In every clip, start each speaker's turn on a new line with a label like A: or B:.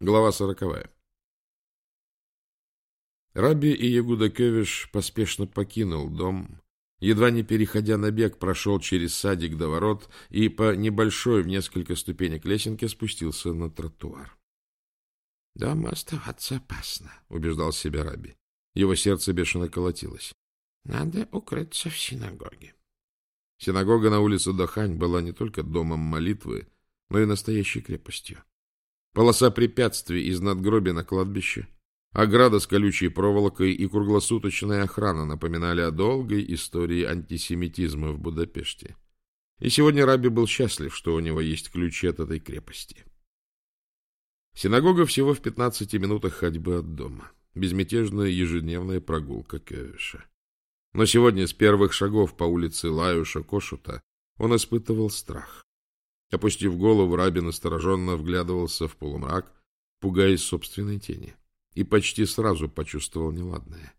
A: Глава сороковая. Раби и Ягуда Кевиш поспешно покинул дом, едва не переходя на бег, прошел через садик до ворот и по небольшой в несколько ступенек лесенке спустился на тротуар. — Дома оставаться опасно, — убеждал себя Раби. Его сердце бешено колотилось. — Надо укрыться в синагоге. Синагога на улице Дохань была не только домом молитвы, но и настоящей крепостью. Полоса препятствий из надгробия на кладбище, ограда с колючей проволокой и круглосуточная охрана напоминали о долгой истории антисемитизма в Будапеште. И сегодня Раби был счастлив, что у него есть ключи от этой крепости. Синагога всего в 15 минутах ходьбы от дома. Безмятежная ежедневная прогулка Кевиша. Но сегодня с первых шагов по улице Лаюша Кошута он испытывал страх. Опустив голову, Раби настороженно вглядывался в полумрак, пугаясь собственной тени, и почти сразу почувствовал неладное.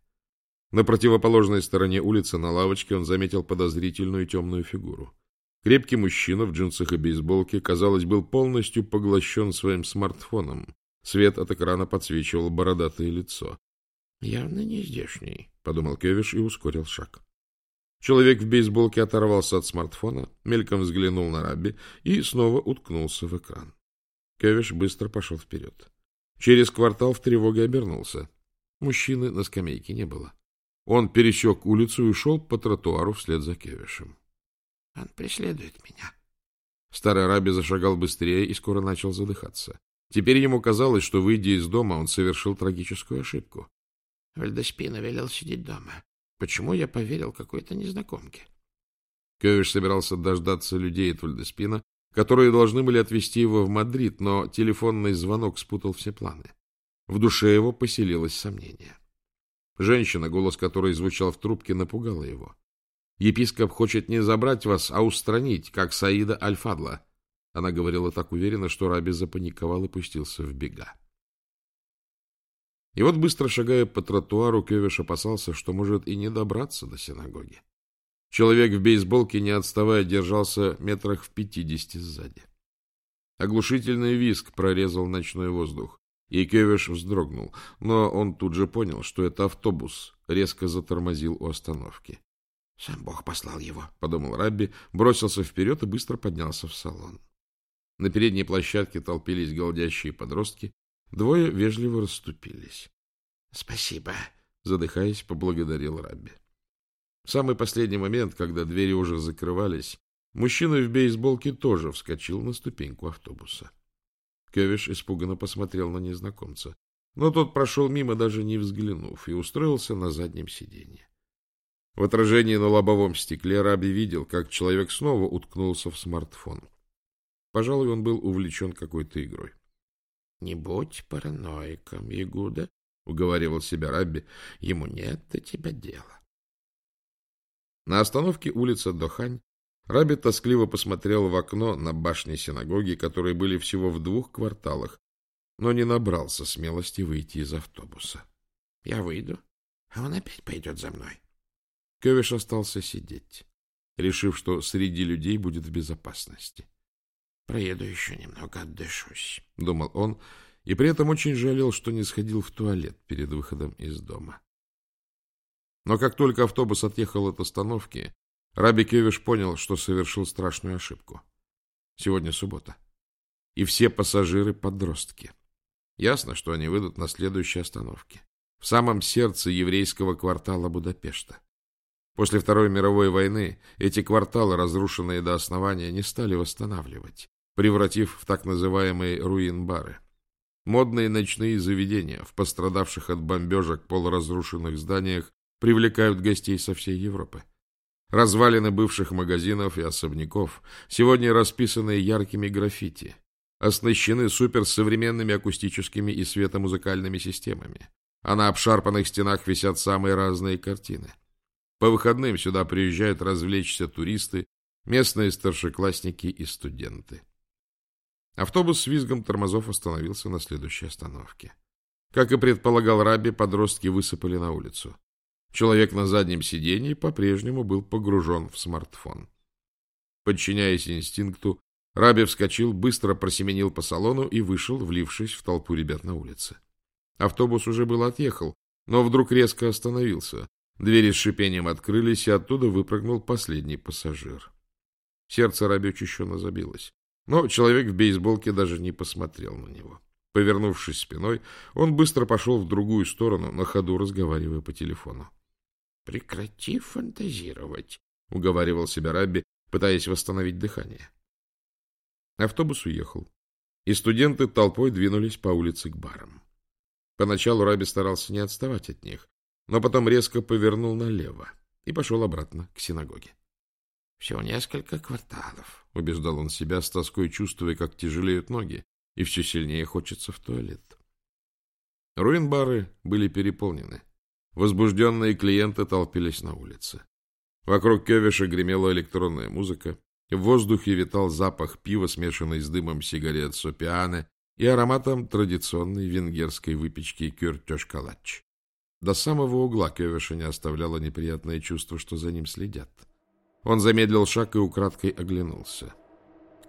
A: На противоположной стороне улицы на лавочке он заметил подозрительную темную фигуру. Крепкий мужчина в джинсах и бейсболке, казалось, был полностью поглощен своим смартфоном. Свет от экрана подсвечивал бородатое лицо. — Явно не здешний, — подумал Кевиш и ускорил шаг. Человек в бейсболке оторвался от смартфона, мельком взглянул на Рабби и снова уткнулся в экран. Кевиш быстро пошел вперед. Через квартал в тревоге обернулся. Мужчины на скамейке не было. Он пересек улицу и шел по тротуару вслед за Кевишем. — Он преследует меня. Старый Раби зашагал быстрее и скоро начал задыхаться. Теперь ему казалось, что, выйдя из дома, он совершил трагическую ошибку. Вальдеспина велел сидеть дома. Почему я поверил какой-то незнакомке? Кевеш собирался дождаться людей от Вальдеспина, которые должны были отвезти его в Мадрид, но телефонный звонок спутал все планы. В душе его поселилось сомнение. Женщина, голос которой звучал в трубке, напугала его. «Епископ хочет не забрать вас, а устранить, как Саида аль-Фадла». Она говорила так уверенно, что Раби запаниковал и пустился в бега. И вот, быстро шагая по тротуару, Кевиш опасался, что может и не добраться до синагоги. Человек в бейсболке, не отставая, держался метрах в пятидесяти сзади. Оглушительный визг прорезал ночной воздух, и Кевиш вздрогнул, но он тут же понял, что это автобус, резко затормозил у остановки. — Сам Бог послал его, — подумал Рабби, бросился вперед и быстро поднялся в салон. На передней площадке толпились голдящие подростки, Двое вежливо расступились. — Спасибо, — задыхаясь, поблагодарил Рабби. В самый последний момент, когда двери уже закрывались, мужчина в бейсболке тоже вскочил на ступеньку автобуса. Кевиш испуганно посмотрел на незнакомца, но тот прошел мимо, даже не взглянув, и устроился на заднем сиденье. В отражении на лобовом стекле Раби видел, как человек снова уткнулся в смартфон. Пожалуй, он был увлечен какой-то игрой. — Не будь параноиком, Ягуда, — уговаривал себя Рабби, — ему нет до тебя дела. На остановке улицы Дохань Раби тоскливо посмотрел в окно на башни синагоги, которые были всего в двух кварталах, но не набрался смелости выйти из автобуса. — Я выйду, а он опять пойдет за мной. Кевиш остался сидеть, решив, что среди людей будет в безопасности. Проеду еще немного, отдышусь, — думал он, и при этом очень жалел, что не сходил в туалет перед выходом из дома. Но как только автобус отъехал от остановки, Раби Кевиш понял, что совершил страшную ошибку. Сегодня суббота. И все пассажиры — подростки. Ясно, что они выйдут на следующей остановке. В самом сердце еврейского квартала Будапешта. После Второй мировой войны эти кварталы, разрушенные до основания, не стали восстанавливать превратив в так называемые руин-бары. Модные ночные заведения в пострадавших от бомбежек полуразрушенных зданиях привлекают гостей со всей Европы. Развалины бывших магазинов и особняков сегодня расписаны яркими граффити, оснащены суперсовременными акустическими и светомузыкальными системами, а на обшарпанных стенах висят самые разные картины. По выходным сюда приезжают развлечься туристы, местные старшеклассники и студенты. Автобус с визгом тормозов остановился на следующей остановке. Как и предполагал Раби, подростки высыпали на улицу. Человек на заднем сиденье по-прежнему был погружен в смартфон. Подчиняясь инстинкту, Раби вскочил, быстро просеменил по салону и вышел, влившись в толпу ребят на улице. Автобус уже был отъехал, но вдруг резко остановился. Двери с шипением открылись, и оттуда выпрыгнул последний пассажир. Сердце Раби учащенно забилось. Но человек в бейсболке даже не посмотрел на него. Повернувшись спиной, он быстро пошел в другую сторону, на ходу разговаривая по телефону. — Прекрати фантазировать, — уговаривал себя Рабби, пытаясь восстановить дыхание. Автобус уехал, и студенты толпой двинулись по улице к барам. Поначалу Раби старался не отставать от них, но потом резко повернул налево и пошел обратно к синагоге. — Всего несколько кварталов, — убеждал он себя, с тоской чувствуя, как тяжелеют ноги, и все сильнее хочется в туалет. Руин-бары были переполнены. Возбужденные клиенты толпились на улице. Вокруг Кевиша гремела электронная музыка, в воздухе витал запах пива, смешанный с дымом сигарет сопианы и ароматом традиционной венгерской выпечки кюртёж-калач. До самого угла Кевиша не оставляло неприятное чувство, что за ним следят. Он замедлил шаг и украдкой оглянулся.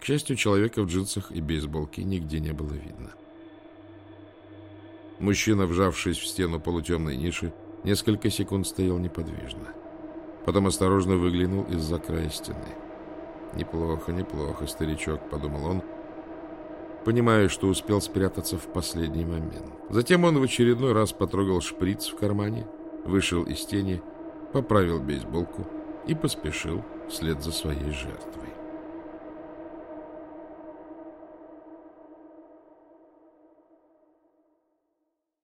A: К счастью, человека в джинсах и бейсболке нигде не было видно. Мужчина, вжавшись в стену полутемной ниши, несколько секунд стоял неподвижно. Потом осторожно выглянул из-за края стены. «Неплохо, неплохо, старичок», — подумал он, понимая, что успел спрятаться в последний момент. Затем он в очередной раз потрогал шприц в кармане, вышел из тени, поправил бейсболку и поспешил вслед за своей жертвой.